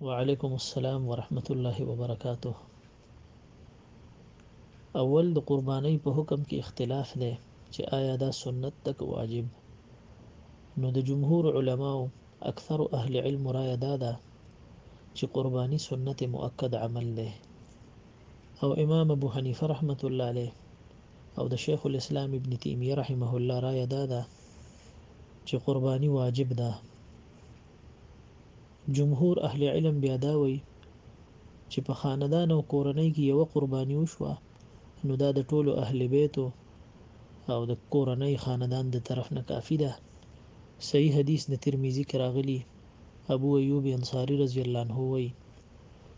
وعلیکم السلام ورحمت الله وبرکاته اول د قربانۍ په حکم کې اختلاف دی چې آیا دا سنت تک واجب نو د جمهور علماو اکثر اهل علم رایه دا ده چې قرباني سنت مؤکد عمل دی او امام ابو حنیفه رحمت الله علیه او د شیخ الاسلام ابن تیمیه رحمه الله رایه دا ده چې قرباني واجب ده جمهور اهل علم بیا دا وایي چې په خاندان او کورنۍ کې یوه قرباني وشوه نو دا د ټولو اهل بیتو او د کورنۍ خاندان د طرف نه کافي ده صحیح حدیث د ترمذي کې راغلي ابو ایوب انصاري رضی الله عنه وایي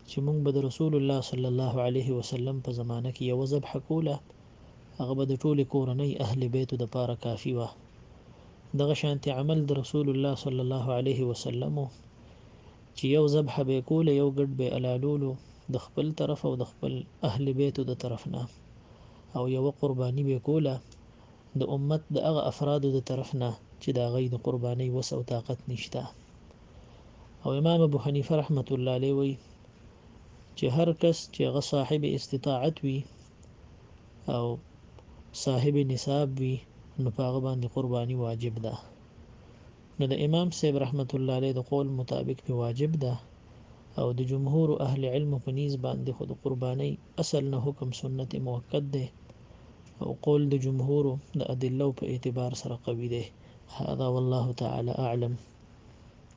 چې موږ به د رسول الله صلی الله علیه وسلم په زمانه کې یوه ذبحه کوله هغه به د ټولې کورنۍ اهل بیتو دپاره کافي وه، دغه شانتې عمل د رسول الله صلی الله علیه وسلم ؤ چې یو ذبحه به یې کوله یو ګډ به یې الالولو د خپل طرف او د خپل اهل بیتو د طرف نه او یوه قرباني به یې کوله د امت د هغه افرادو د طرف نه چې د هغوی د قربانۍ وس او طاقت نشته او امام ابو حنیفه رحمت الله علیه وایي چې هر کس چې هغه صاحب استطاعت وي او صاحب نصاب وي نو په هغه باندې قرباني واجب ده نو د امام صاحب رحمت الله علیه د قول مطابق په واجب ده او د جمهور اهل علم په نیز باندې خود قرباني اصل نه حکم سنت موقت ده او قول د جمهور د ادله په اعتبار سره قوي ده هذا والله تعالی اعلم